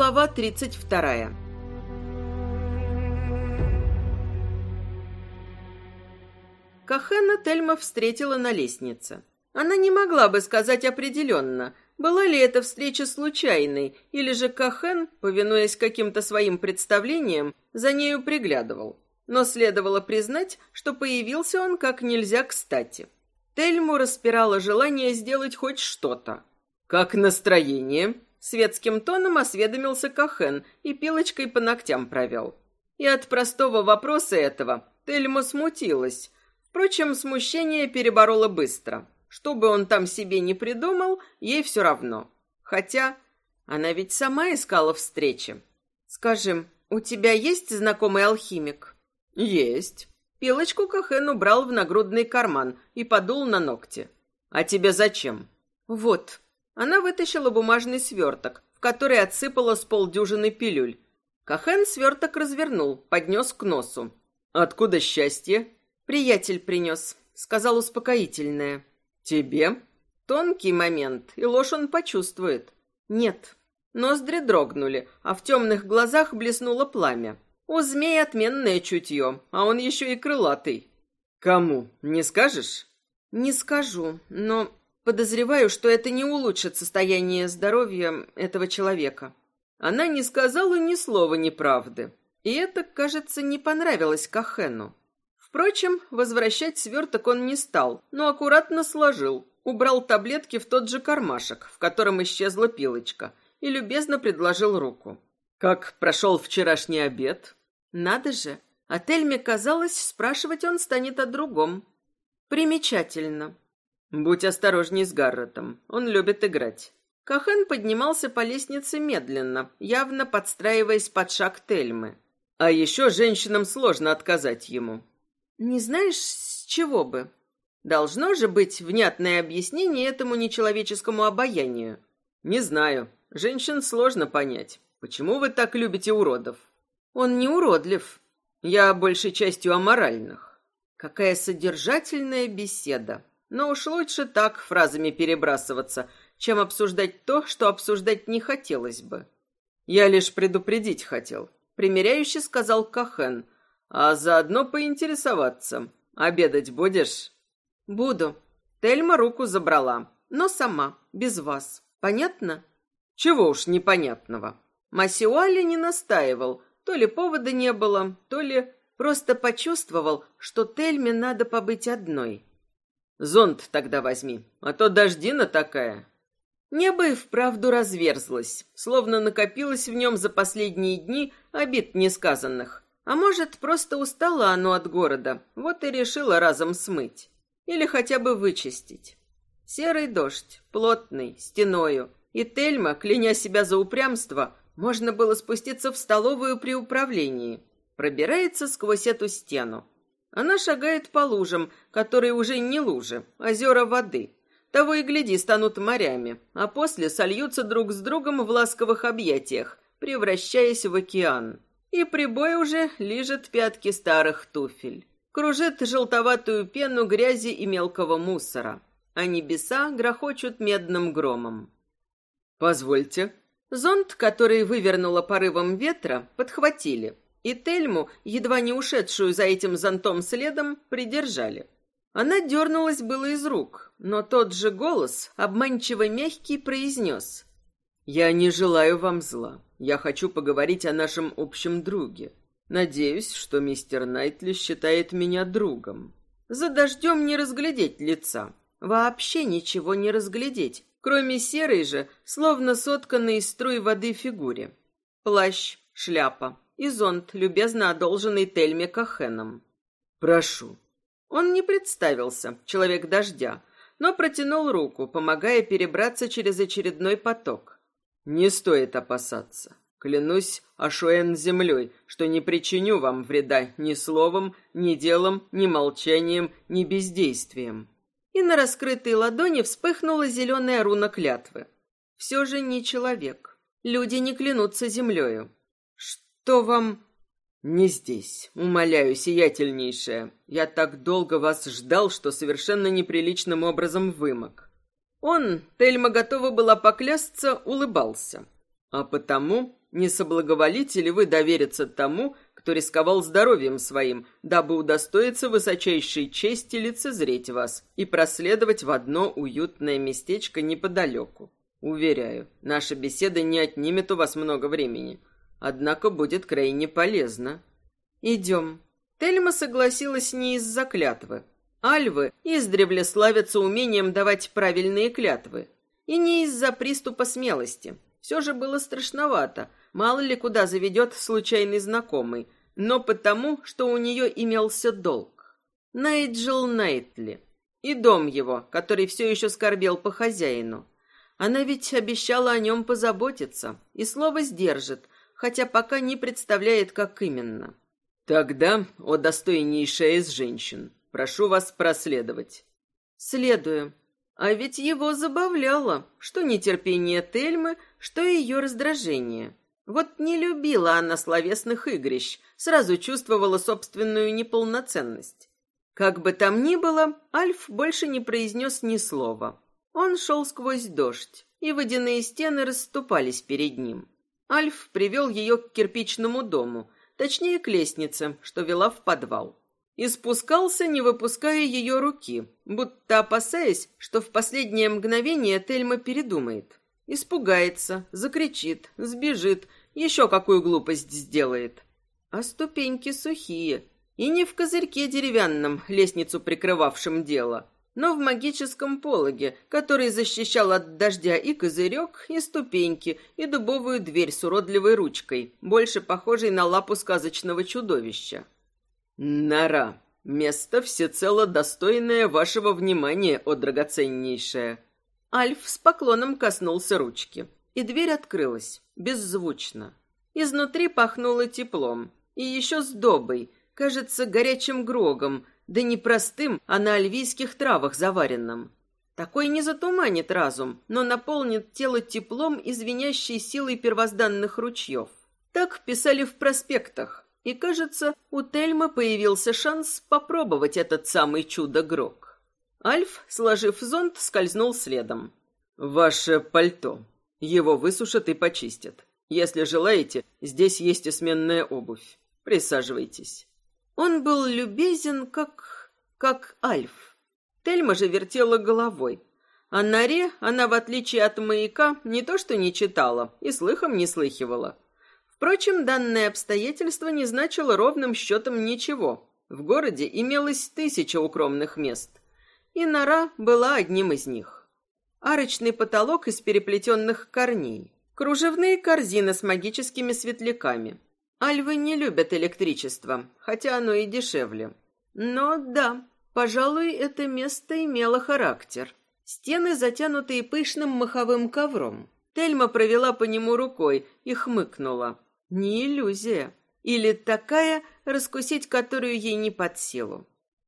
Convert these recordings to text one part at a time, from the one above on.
Глава 32. Кахена Тельма встретила на лестнице. Она не могла бы сказать определенно, была ли эта встреча случайной, или же Кахен, повинуясь каким-то своим представлениям, за нею приглядывал. Но следовало признать, что появился он как нельзя кстати. Тельму распирало желание сделать хоть что-то. «Как настроение?» Светским тоном осведомился Кахен и пилочкой по ногтям провел. И от простого вопроса этого Тельма смутилась. Впрочем, смущение переборола быстро. Что бы он там себе не придумал, ей все равно. Хотя она ведь сама искала встречи. «Скажи, у тебя есть знакомый алхимик?» «Есть». Пилочку Кахен убрал в нагрудный карман и подул на ногти. «А тебе зачем?» «Вот». Она вытащила бумажный сверток, в который отсыпала с полдюжины пилюль. Кахен сверток развернул, поднес к носу. «Откуда счастье?» «Приятель принес», — сказал успокоительное. «Тебе?» Тонкий момент, и ложь он почувствует. «Нет». Ноздри дрогнули, а в темных глазах блеснуло пламя. У змей отменное чутье, а он еще и крылатый. «Кому? Не скажешь?» «Не скажу, но подозреваю, что это не улучшит состояние здоровья этого человека». Она не сказала ни слова неправды, и это, кажется, не понравилось Кахену. Впрочем, возвращать сверток он не стал, но аккуратно сложил, убрал таблетки в тот же кармашек, в котором исчезла пилочка, и любезно предложил руку. «Как прошел вчерашний обед?» «Надо же!» От Эльме казалось, спрашивать он станет о другом. «Примечательно». «Будь осторожней с Гарретом, он любит играть». Кахан поднимался по лестнице медленно, явно подстраиваясь под шаг Тельмы. А еще женщинам сложно отказать ему. Не знаешь, с чего бы? Должно же быть внятное объяснение этому нечеловеческому обаянию. Не знаю. Женщин сложно понять. Почему вы так любите уродов? Он не уродлив. Я большей частью аморальных. Какая содержательная беседа. Но уж лучше так фразами перебрасываться, чем обсуждать то, что обсуждать не хотелось бы. Я лишь предупредить хотел. Примеряюще сказал Кахен, а заодно поинтересоваться. Обедать будешь? Буду. Тельма руку забрала, но сама, без вас. Понятно? Чего уж непонятного. Масиуали не настаивал. То ли повода не было, то ли просто почувствовал, что Тельме надо побыть одной. Зонт тогда возьми, а то дождина такая. Небо и вправду разверзлось, словно накопилось в нем за последние дни обид несказанных. А может, просто устала оно от города, вот и решила разом смыть. Или хотя бы вычистить. Серый дождь, плотный, стеною. И Тельма, кляня себя за упрямство, можно было спуститься в столовую при управлении. Пробирается сквозь эту стену. Она шагает по лужам, которые уже не лужи, озера воды. Того и гляди, станут морями, а после сольются друг с другом в ласковых объятиях, превращаясь в океан. И прибой уже лижет пятки старых туфель. Кружит желтоватую пену грязи и мелкого мусора. А небеса грохочут медным громом. «Позвольте». Зонт, который вывернуло порывом ветра, подхватили. И Тельму, едва не ушедшую за этим зонтом следом, придержали. Она дернулась было из рук, но тот же голос, обманчиво мягкий, произнес. «Я не желаю вам зла. Я хочу поговорить о нашем общем друге. Надеюсь, что мистер Найтли считает меня другом. За дождем не разглядеть лица. Вообще ничего не разглядеть, кроме серой же, словно сотканной из струй воды фигуре. Плащ, шляпа и зонт, любезно одолженный Тельме Кахеном. «Прошу». Он не представился, человек дождя, но протянул руку, помогая перебраться через очередной поток. Не стоит опасаться. Клянусь Ашуэн землей, что не причиню вам вреда ни словом, ни делом, ни молчанием, ни бездействием. И на раскрытой ладони вспыхнула зеленая руна клятвы. Все же не человек. Люди не клянутся землею. Что вам... Не здесь, умоляю, сиятельнейшая. Я так долго вас ждал, что совершенно неприличным образом вымок. Он, Тельма готова была поклясться, улыбался. А потому не соблаговолите ли вы довериться тому, кто рисковал здоровьем своим, дабы удостоиться высочайшей чести лицезреть вас и проследовать в одно уютное местечко неподалеку. Уверяю, наша беседа не отнимет у вас много времени, однако будет крайне полезна. Идем. Тельма согласилась не из-за клятвы. Альвы издревле славятся умением давать правильные клятвы. И не из-за приступа смелости. Все же было страшновато. Мало ли куда заведет случайный знакомый. Но потому, что у нее имелся долг. Найджел Найтли. И дом его, который все еще скорбел по хозяину. Она ведь обещала о нем позаботиться. И слово сдержит, хотя пока не представляет, как именно. Тогда, о достойнейшая из женщин, прошу вас проследовать. Следую. А ведь его забавляло, что нетерпение Тельмы, что ее раздражение. Вот не любила она словесных игрищ, сразу чувствовала собственную неполноценность. Как бы там ни было, Альф больше не произнес ни слова. Он шел сквозь дождь, и водяные стены расступались перед ним. Альф привел ее к кирпичному дому, точнее к лестнице, что вела в подвал и спускался, не выпуская ее руки, будто опасаясь, что в последнее мгновение Тельма передумает. Испугается, закричит, сбежит, еще какую глупость сделает. А ступеньки сухие, и не в козырьке деревянном, лестницу прикрывавшем дело, но в магическом пологе, который защищал от дождя и козырек, и ступеньки, и дубовую дверь с уродливой ручкой, больше похожей на лапу сказочного чудовища. Нора. Место всецело достойное вашего внимания, о драгоценнейшая. Альф с поклоном коснулся ручки, и дверь открылась, беззвучно. Изнутри пахнуло теплом, и еще сдобой, кажется, горячим грогом, да не простым, а на альвийских травах заваренном. Такой не затуманит разум, но наполнит тело теплом и звенящей силой первозданных ручьев. Так писали в проспектах, и, кажется, у Тельмы появился шанс попробовать этот самый чудо-грок. Альф, сложив зонт, скользнул следом. «Ваше пальто. Его высушат и почистят. Если желаете, здесь есть и сменная обувь. Присаживайтесь». Он был любезен, как... как Альф. Тельма же вертела головой. О норе она, в отличие от маяка, не то что не читала и слыхом не слыхивала. Впрочем, данное обстоятельство не значило ровным счетом ничего. В городе имелось тысяча укромных мест, и нора была одним из них. Арочный потолок из переплетенных корней, кружевные корзины с магическими светляками. Альвы не любят электричество, хотя оно и дешевле. Но да, пожалуй, это место имело характер. Стены, затянутые пышным маховым ковром. Тельма провела по нему рукой и хмыкнула. Не иллюзия. Или такая, раскусить которую ей не под силу.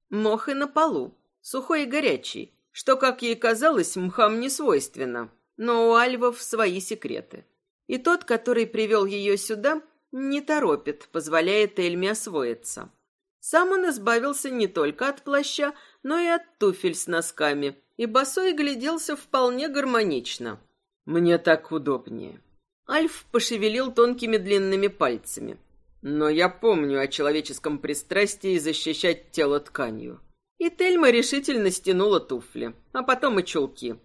Мох и на полу, сухой и горячий, что, как ей казалось, мхам не свойственно, но у альвов свои секреты. И тот, который привел ее сюда, не торопит, позволяет Эльме освоиться. Сам он избавился не только от плаща, но и от туфель с носками, и босой гляделся вполне гармонично. «Мне так удобнее», Альф пошевелил тонкими длинными пальцами. Но я помню о человеческом пристрастии защищать тело тканью. И Тельма решительно стянула туфли, а потом и чулки.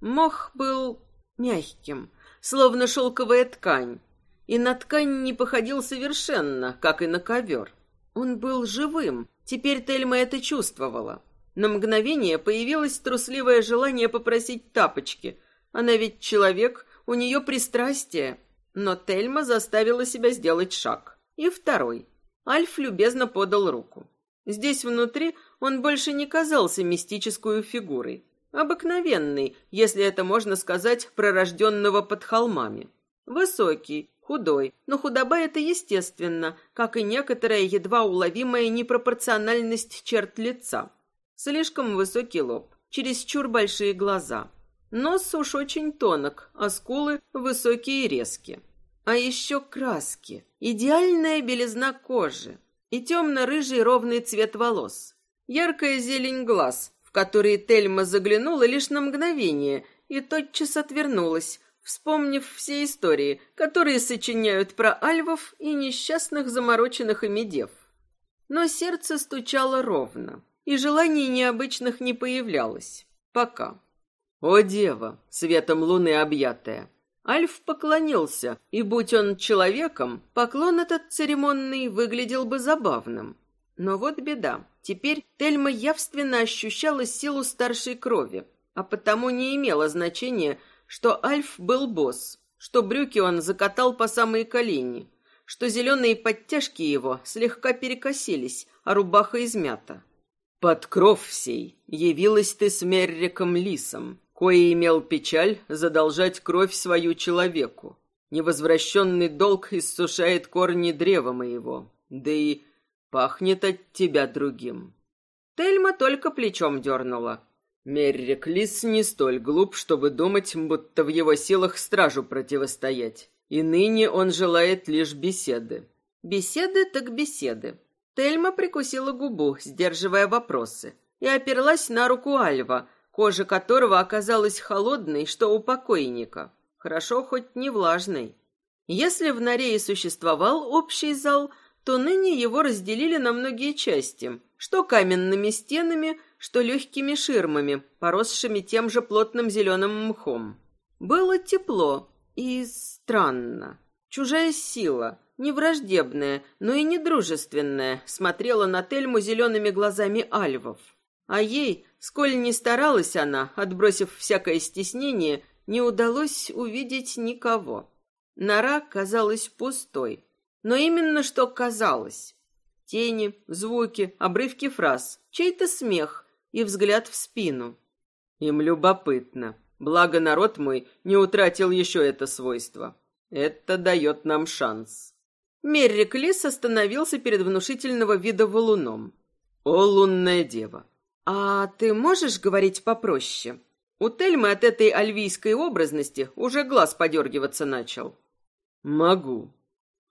Мох был мягким, словно шелковая ткань, и на ткань не походил совершенно, как и на ковер. Он был живым, теперь Тельма это чувствовала. На мгновение появилось трусливое желание попросить тапочки. Она ведь человек, у нее пристрастие. Но Тельма заставила себя сделать шаг. И второй. Альф любезно подал руку. Здесь внутри он больше не казался мистической фигурой. Обыкновенный, если это можно сказать, пророжденного под холмами. Высокий, худой, но худоба это естественно, как и некоторая едва уловимая непропорциональность черт лица. Слишком высокий лоб, чересчур большие глаза, Нос уж очень тонок, а скулы высокие и резкие. А еще краски, идеальная белизна кожи и темно-рыжий ровный цвет волос. Яркая зелень глаз, в которые Тельма заглянула лишь на мгновение и тотчас отвернулась, вспомнив все истории, которые сочиняют про альвов и несчастных замороченных ими дев. Но сердце стучало ровно, и желаний необычных не появлялось. Пока. «О, дева, светом луны объятая!» Альф поклонился, и, будь он человеком, поклон этот церемонный выглядел бы забавным. Но вот беда. Теперь Тельма явственно ощущала силу старшей крови, а потому не имело значения, что Альф был босс, что брюки он закатал по самые колени, что зеленые подтяжки его слегка перекосились, а рубаха измята. «Под кров всей явилась ты с Мерриком Лисом, кое имел печаль задолжать кровь свою человеку. Невозвращенный долг иссушает корни древа моего, да и пахнет от тебя другим». Тельма только плечом дернула. Меррик Лис не столь глуп, чтобы думать, будто в его силах стражу противостоять. И ныне он желает лишь беседы. Беседы так беседы. Тельма прикусила губу, сдерживая вопросы, и оперлась на руку Альва, кожа которого оказалась холодной, что у покойника. Хорошо, хоть не влажной. Если в норе и существовал общий зал, то ныне его разделили на многие части, что каменными стенами, что легкими ширмами, поросшими тем же плотным зеленым мхом. Было тепло и странно. Чужая сила, не враждебная, но и не дружественная, смотрела на Тельму зелеными глазами альвов. А ей Сколь не старалась она, отбросив всякое стеснение, не удалось увидеть никого. Нора казалась пустой. Но именно что казалось. Тени, звуки, обрывки фраз, чей-то смех и взгляд в спину. Им любопытно. Благо народ мой не утратил еще это свойство. Это дает нам шанс. Меррик Лис остановился перед внушительного вида валуном. О, лунная дева! «А ты можешь говорить попроще?» У Тельмы от этой альвийской образности уже глаз подергиваться начал. «Могу».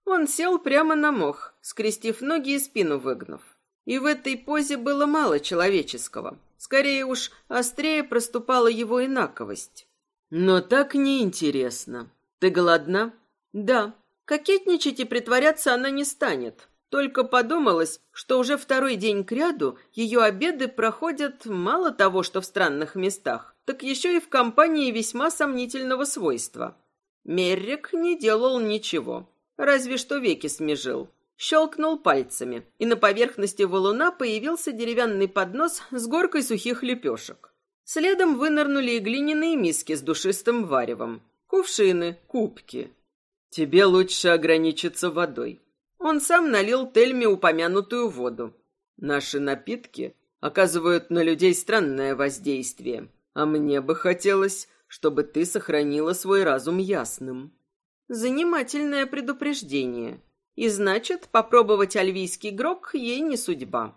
Он сел прямо на мох, скрестив ноги и спину выгнув. И в этой позе было мало человеческого. Скорее уж, острее проступала его инаковость. «Но так неинтересно. Ты голодна?» «Да». Кокетничать и притворяться она не станет. Только подумалось, что уже второй день кряду ее обеды проходят мало того, что в странных местах, так еще и в компании весьма сомнительного свойства. Меррик не делал ничего, разве что веки смежил. Щелкнул пальцами, и на поверхности валуна появился деревянный поднос с горкой сухих лепешек. Следом вынырнули и глиняные миски с душистым варевом, кувшины, кубки. «Тебе лучше ограничиться водой», он сам налил Тельме упомянутую воду. Наши напитки оказывают на людей странное воздействие, а мне бы хотелось, чтобы ты сохранила свой разум ясным. Занимательное предупреждение. И значит, попробовать альвийский грок ей не судьба.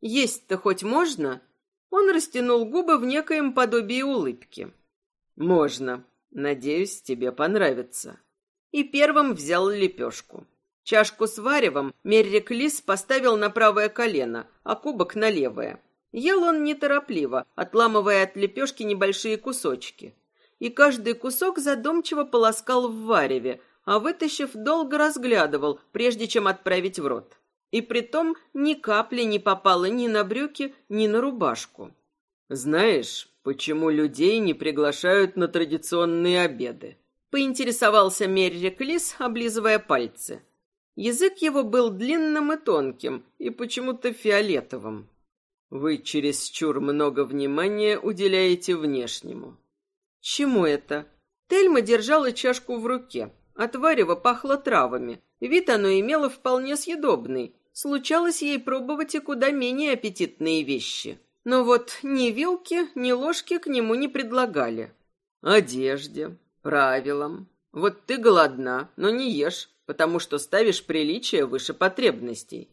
Есть-то хоть можно? Он растянул губы в некоем подобии улыбки. Можно. Надеюсь, тебе понравится. И первым взял лепешку. Чашку с варевом Меррик Лис поставил на правое колено, а кубок на левое. Ел он неторопливо, отламывая от лепешки небольшие кусочки. И каждый кусок задумчиво полоскал в вареве, а вытащив, долго разглядывал, прежде чем отправить в рот. И притом ни капли не попало ни на брюки, ни на рубашку. «Знаешь, почему людей не приглашают на традиционные обеды?» Поинтересовался Меррик Лис, облизывая пальцы. Язык его был длинным и тонким, и почему-то фиолетовым. Вы чересчур много внимания уделяете внешнему. Чему это? Тельма держала чашку в руке. От пахло травами. Вид оно имело вполне съедобный. Случалось ей пробовать и куда менее аппетитные вещи. Но вот ни вилки, ни ложки к нему не предлагали. Одежде, правилам. Вот ты голодна, но не ешь потому что ставишь приличие выше потребностей.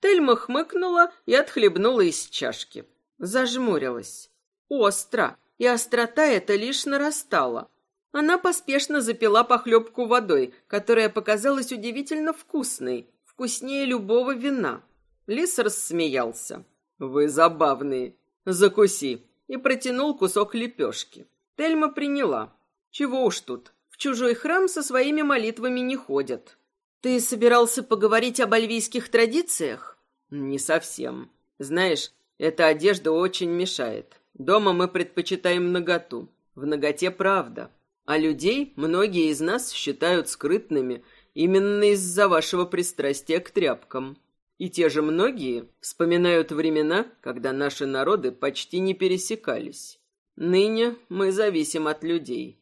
Тельма хмыкнула и отхлебнула из чашки. Зажмурилась. Остро, и острота эта лишь нарастала. Она поспешно запила похлебку водой, которая показалась удивительно вкусной, вкуснее любого вина. Лис рассмеялся. «Вы забавные. Закуси!» и протянул кусок лепешки. Тельма приняла. Чего уж тут, в чужой храм со своими молитвами не ходят. Ты собирался поговорить об альвийских традициях? Не совсем. Знаешь, эта одежда очень мешает. Дома мы предпочитаем наготу. В наготе правда. А людей многие из нас считают скрытными именно из-за вашего пристрастия к тряпкам. И те же многие вспоминают времена, когда наши народы почти не пересекались. Ныне мы зависим от людей.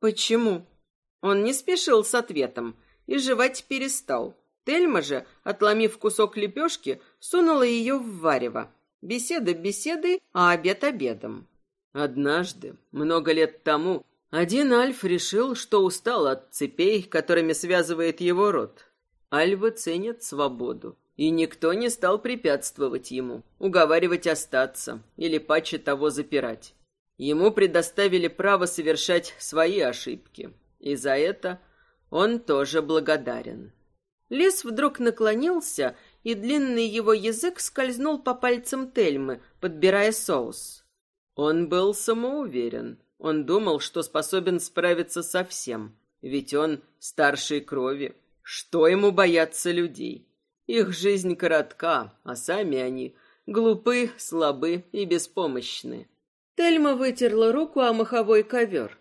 Почему? Он не спешил с ответом и жевать перестал. Тельма же, отломив кусок лепешки, сунула ее в варево. Беседа беседой, а обед обедом. Однажды, много лет тому, один Альф решил, что устал от цепей, которыми связывает его род. Альвы ценят свободу, и никто не стал препятствовать ему, уговаривать остаться или паче того запирать. Ему предоставили право совершать свои ошибки, и за это он тоже благодарен. Лис вдруг наклонился, и длинный его язык скользнул по пальцам Тельмы, подбирая соус. Он был самоуверен, он думал, что способен справиться со всем, ведь он старшей крови. Что ему бояться людей? Их жизнь коротка, а сами они глупы, слабы и беспомощны. Тельма вытерла руку о маховой ковер.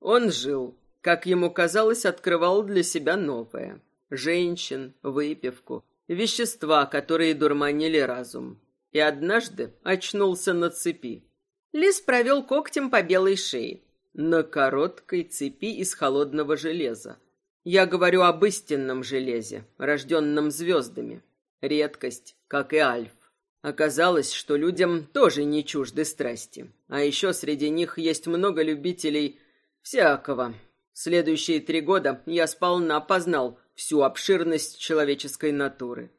Он жил, как ему казалось, открывал для себя новое. Женщин, выпивку, вещества, которые дурманили разум. И однажды очнулся на цепи. Лис провел когтем по белой шее. На короткой цепи из холодного железа. Я говорю об истинном железе, рожденном звездами. Редкость, как и Альф. Оказалось, что людям тоже не чужды страсти. А еще среди них есть много любителей всякого. Следующие три года я сполна познал всю обширность человеческой натуры.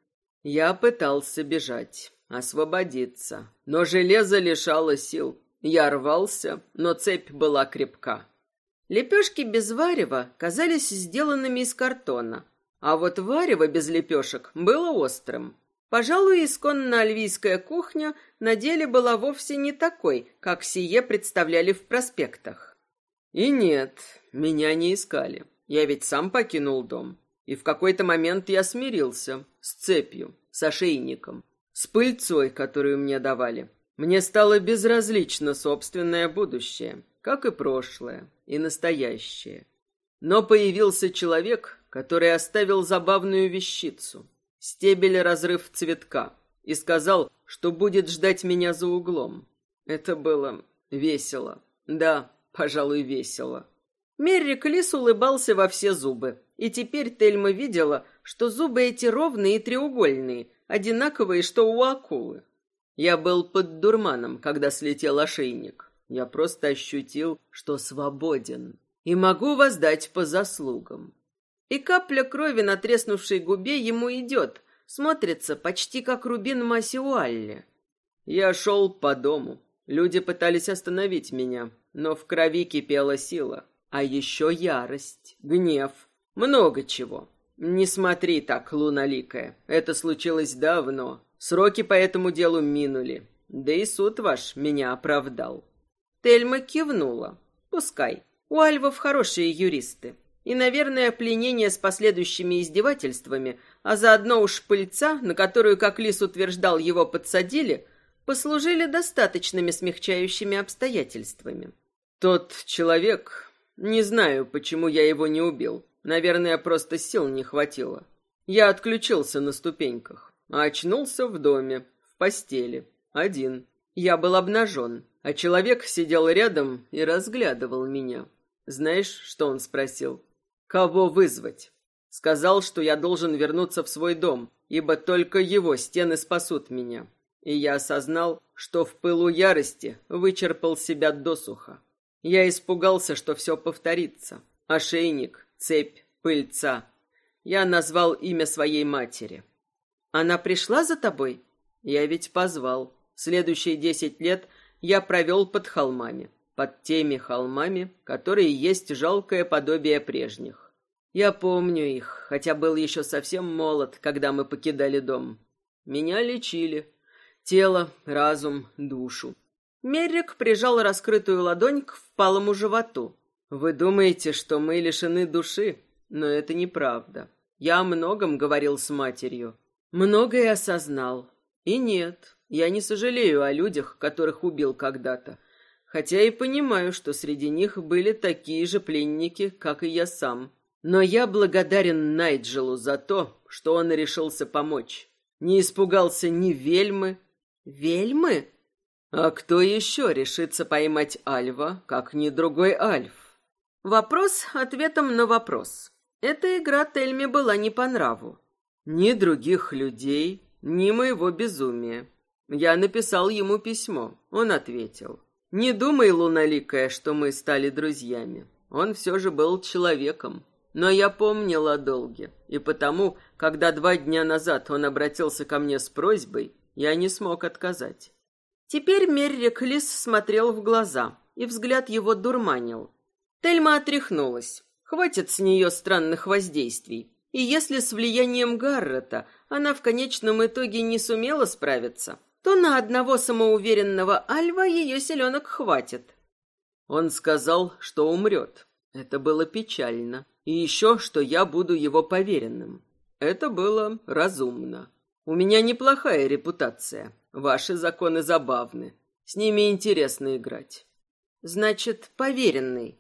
Я пытался бежать, освободиться, но железо лишало сил. Я рвался, но цепь была крепка. Лепешки без варева казались сделанными из картона, а вот варево без лепешек было острым. Пожалуй, исконно альвийская кухня на деле была вовсе не такой, как сие представляли в проспектах. И нет, меня не искали. Я ведь сам покинул дом. И в какой-то момент я смирился с цепью, с ошейником, с пыльцой, которую мне давали. Мне стало безразлично собственное будущее, как и прошлое, и настоящее. Но появился человек, который оставил забавную вещицу, стебель разрыв цветка, и сказал, что будет ждать меня за углом. Это было весело. Да, пожалуй, весело. Меррик Лис улыбался во все зубы, и теперь Тельма видела, что зубы эти ровные и треугольные, одинаковые, что у акулы. Я был под дурманом, когда слетел ошейник. Я просто ощутил, что свободен и могу воздать по заслугам. И капля крови на треснувшей губе ему идет, смотрится почти как рубин Масиуалли. Я шел по дому. Люди пытались остановить меня, но в крови кипела сила. А еще ярость, гнев, много чего. Не смотри так, луналикая. Это случилось давно. Сроки по этому делу минули. Да и суд ваш меня оправдал. Тельма кивнула. Пускай. У альвов хорошие юристы. И, наверное, пленение с последующими издевательствами, а заодно уж пыльца, на которую, как Лис утверждал, его подсадили, послужили достаточными смягчающими обстоятельствами. Тот человек... Не знаю, почему я его не убил. Наверное, просто сил не хватило. Я отключился на ступеньках. А очнулся в доме, в постели, один. Я был обнажен, а человек сидел рядом и разглядывал меня. Знаешь, что он спросил? Кого вызвать? Сказал, что я должен вернуться в свой дом, ибо только его стены спасут меня. И я осознал, что в пылу ярости вычерпал себя досуха. Я испугался, что все повторится. Ошейник, цепь, пыльца. Я назвал имя своей матери. Она пришла за тобой? Я ведь позвал. Следующие десять лет я провел под холмами, под теми холмами, которые есть жалкое подобие прежних. Я помню их, хотя был еще совсем молод, когда мы покидали дом. Меня лечили. Тело, разум, душу. Меррик прижал раскрытую ладонь к впалому животу. Вы думаете, что мы лишены души, но это неправда. Я о многом говорил с матерью, многое осознал. И нет, я не сожалею о людях, которых убил когда-то, хотя и понимаю, что среди них были такие же пленники, как и я сам. Но я благодарен Найджелу за то, что он решился помочь. Не испугался ни Вельмы. Вельмы? А кто еще решится поймать Альва, как ни другой Альф? Вопрос ответом на вопрос. Эта игра Тельме была не по нраву. Ни других людей, ни моего безумия. Я написал ему письмо. Он ответил. «Не думай, луналикая, что мы стали друзьями. Он все же был человеком. Но я помнил о долге, и потому, когда два дня назад он обратился ко мне с просьбой, я не смог отказать. Теперь Меррик Лис смотрел в глаза, и взгляд его дурманил. Тельма отряхнулась. Хватит с нее странных воздействий. И если с влиянием Гаррета она в конечном итоге не сумела справиться, то на одного самоуверенного Альва ее селенок хватит. Он сказал, что умрет. Это было печально. И еще, что я буду его поверенным. Это было разумно. У меня неплохая репутация. Ваши законы забавны. С ними интересно играть. Значит, поверенный.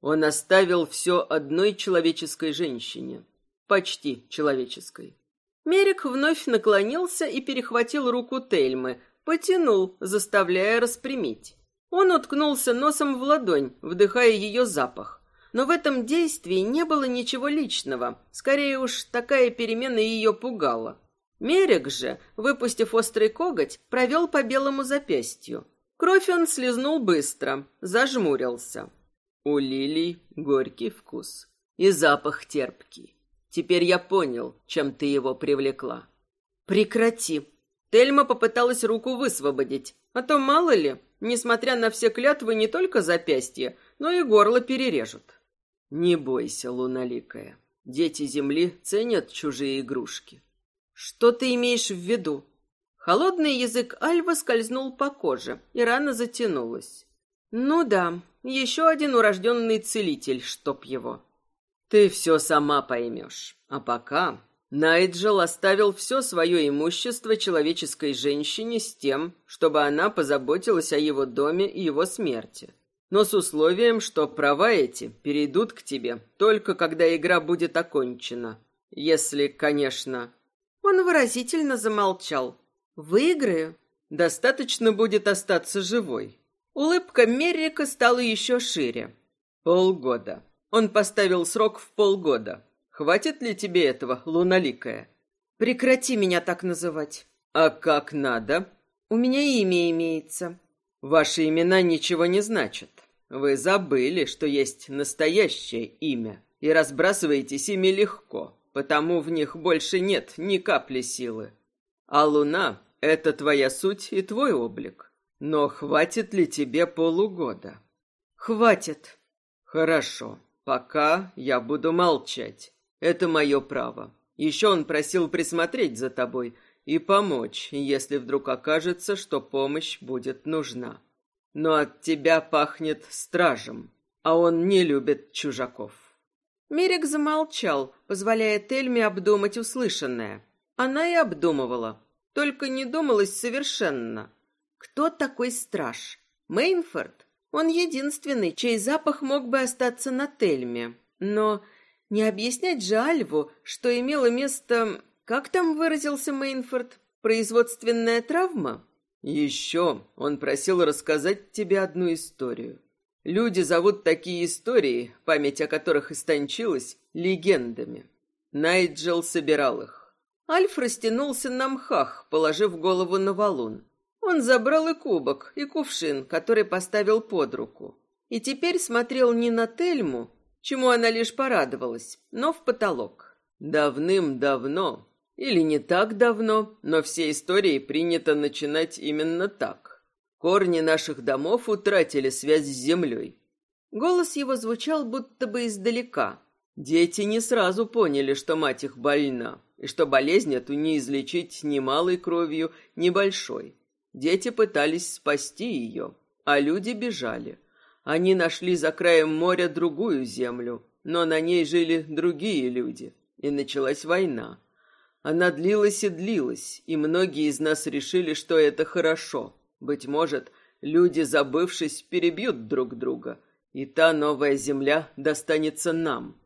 Он оставил все одной человеческой женщине. Почти человеческой. Мерик вновь наклонился и перехватил руку Тельмы, потянул, заставляя распрямить. Он уткнулся носом в ладонь, вдыхая ее запах. Но в этом действии не было ничего личного. Скорее уж, такая перемена ее пугала. Мерик же, выпустив острый коготь, провел по белому запястью. Кровь он слезнул быстро, зажмурился. У лилий горький вкус и запах терпкий. Теперь я понял, чем ты его привлекла. Прекрати. Тельма попыталась руку высвободить, а то мало ли, несмотря на все клятвы, не только запястье, но и горло перережут. Не бойся, луналикая. Дети земли ценят чужие игрушки. Что ты имеешь в виду? Холодный язык Альва скользнул по коже, и рана затянулась. Ну да, еще один урожденный целитель, чтоб его. Ты все сама поймешь. А пока Найджел оставил все свое имущество человеческой женщине с тем, чтобы она позаботилась о его доме и его смерти но с условием, что права эти перейдут к тебе только когда игра будет окончена. Если, конечно... Он выразительно замолчал. Выиграю. Достаточно будет остаться живой. Улыбка Меррика стала еще шире. Полгода. Он поставил срок в полгода. Хватит ли тебе этого, луналикая? Прекрати меня так называть. А как надо? У меня имя имеется. Ваши имена ничего не значат. Вы забыли, что есть настоящее имя, и разбрасываетесь ими легко, потому в них больше нет ни капли силы. А луна — это твоя суть и твой облик. Но хватит ли тебе полугода? Хватит. Хорошо. Пока я буду молчать. Это мое право. Еще он просил присмотреть за тобой и помочь, если вдруг окажется, что помощь будет нужна. Но от тебя пахнет стражем, а он не любит чужаков. Мерик замолчал, позволяя Тельме обдумать услышанное. Она и обдумывала, только не думалась совершенно. Кто такой страж? Мейнфорд? Он единственный, чей запах мог бы остаться на Тельме. Но не объяснять же Альву, что имело место... Как там выразился Мейнфорд? Производственная травма? Еще он просил рассказать тебе одну историю. Люди зовут такие истории, память о которых истончилась, легендами. Найджел собирал их. Альф растянулся на мхах, положив голову на валун. Он забрал и кубок, и кувшин, который поставил под руку. И теперь смотрел не на Тельму, чему она лишь порадовалась, но в потолок. Давным-давно или не так давно, но все истории принято начинать именно так. Корни наших домов утратили связь с землей. Голос его звучал будто бы издалека. Дети не сразу поняли, что мать их больна, и что болезнь эту не излечить ни малой кровью, ни большой. Дети пытались спасти ее, а люди бежали. Они нашли за краем моря другую землю, но на ней жили другие люди, и началась война. Она длилась и длилась, и многие из нас решили, что это хорошо. Быть может, люди, забывшись, перебьют друг друга, и та новая земля достанется нам.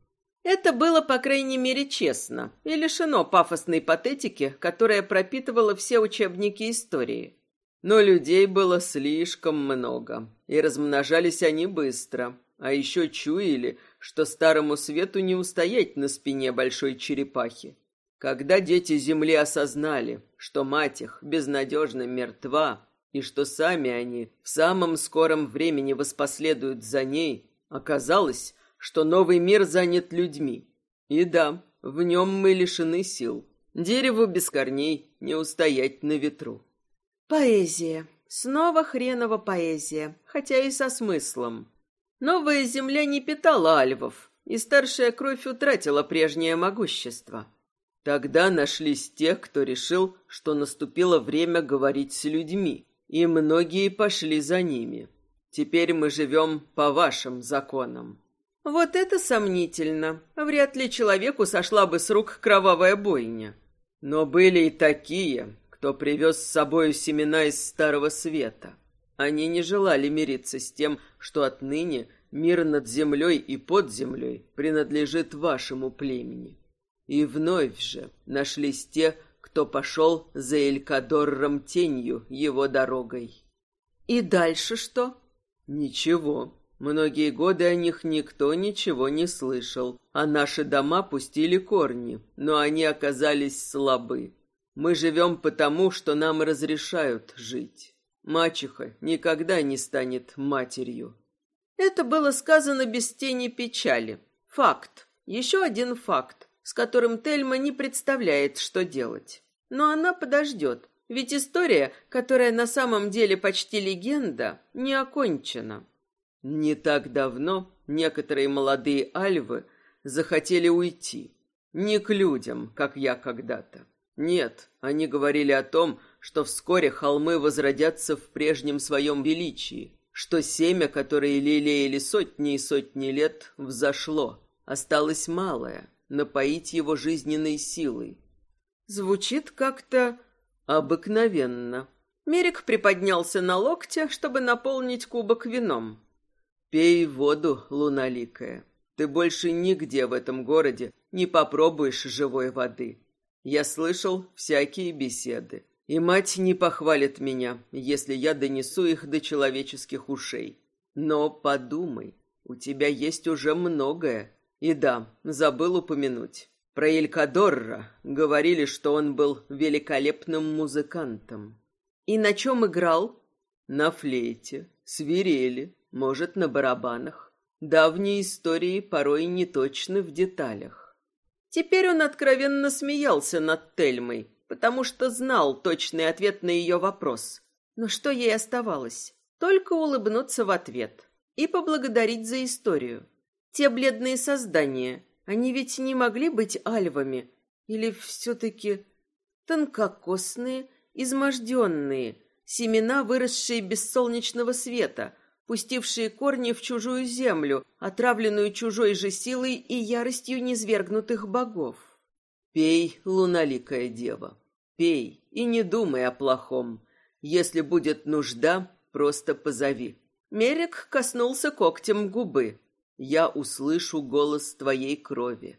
Это было, по крайней мере, честно и лишено пафосной патетики, которая пропитывала все учебники истории. Но людей было слишком много, и размножались они быстро, а еще чуяли, что старому свету не устоять на спине большой черепахи. Когда дети Земли осознали, что мать их безнадежно мертва, и что сами они в самом скором времени воспоследуют за ней, оказалось, что новый мир занят людьми. И да, в нем мы лишены сил. Дереву без корней не устоять на ветру. Поэзия. Снова хреново поэзия, хотя и со смыслом. Новая земля не питала альвов, и старшая кровь утратила прежнее могущество. Тогда нашлись те, кто решил, что наступило время говорить с людьми, и многие пошли за ними. Теперь мы живем по вашим законам. Вот это сомнительно. Вряд ли человеку сошла бы с рук кровавая бойня. Но были и такие, кто привез с собой семена из Старого Света. Они не желали мириться с тем, что отныне мир над землей и под землей принадлежит вашему племени. И вновь же нашлись те, кто пошел за Элькадорром тенью его дорогой. И дальше что? Ничего. Многие годы о них никто ничего не слышал, а наши дома пустили корни, но они оказались слабы. Мы живем потому, что нам разрешают жить. Мачеха никогда не станет матерью. Это было сказано без тени печали. Факт. Еще один факт с которым Тельма не представляет, что делать. Но она подождет, ведь история, которая на самом деле почти легенда, не окончена. Не так давно некоторые молодые альвы захотели уйти. Не к людям, как я когда-то. Нет, они говорили о том, что вскоре холмы возродятся в прежнем своем величии, что семя, которое лелеяли сотни и сотни лет, взошло. Осталось малое, напоить его жизненной силой. Звучит как-то обыкновенно. Мерик приподнялся на локте, чтобы наполнить кубок вином. Пей воду, луналикая. Ты больше нигде в этом городе не попробуешь живой воды. Я слышал всякие беседы. И мать не похвалит меня, если я донесу их до человеческих ушей. Но подумай, у тебя есть уже многое, и да, забыл упомянуть. Про Элькадорра говорили, что он был великолепным музыкантом. И на чем играл? На флейте, свирели, может, на барабанах. Давние истории порой не точны в деталях. Теперь он откровенно смеялся над Тельмой, потому что знал точный ответ на ее вопрос. Но что ей оставалось? Только улыбнуться в ответ и поблагодарить за историю. Те бледные создания, они ведь не могли быть альвами, или все-таки тонкокосные, изможденные, семена, выросшие без солнечного света, пустившие корни в чужую землю, отравленную чужой же силой и яростью низвергнутых богов. Пей, луналикая дева, пей и не думай о плохом. Если будет нужда, просто позови. Мерик коснулся когтем губы. Я услышу голос твоей крови.